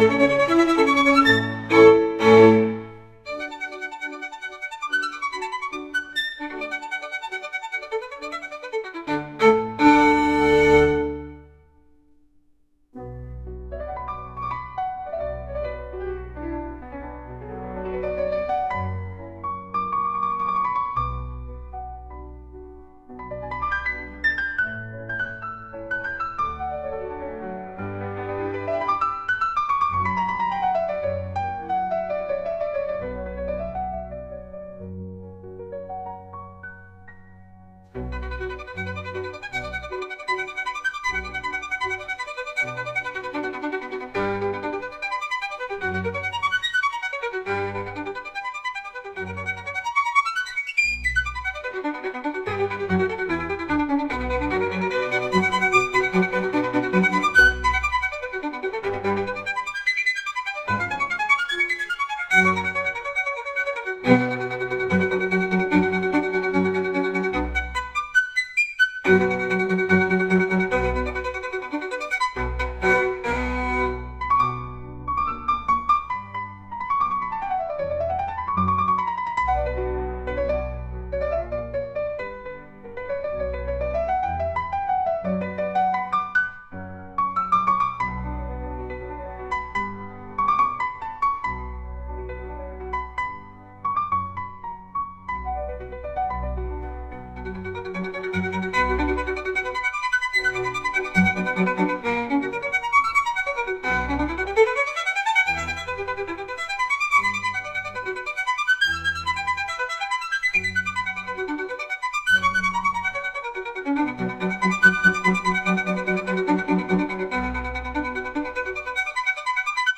Música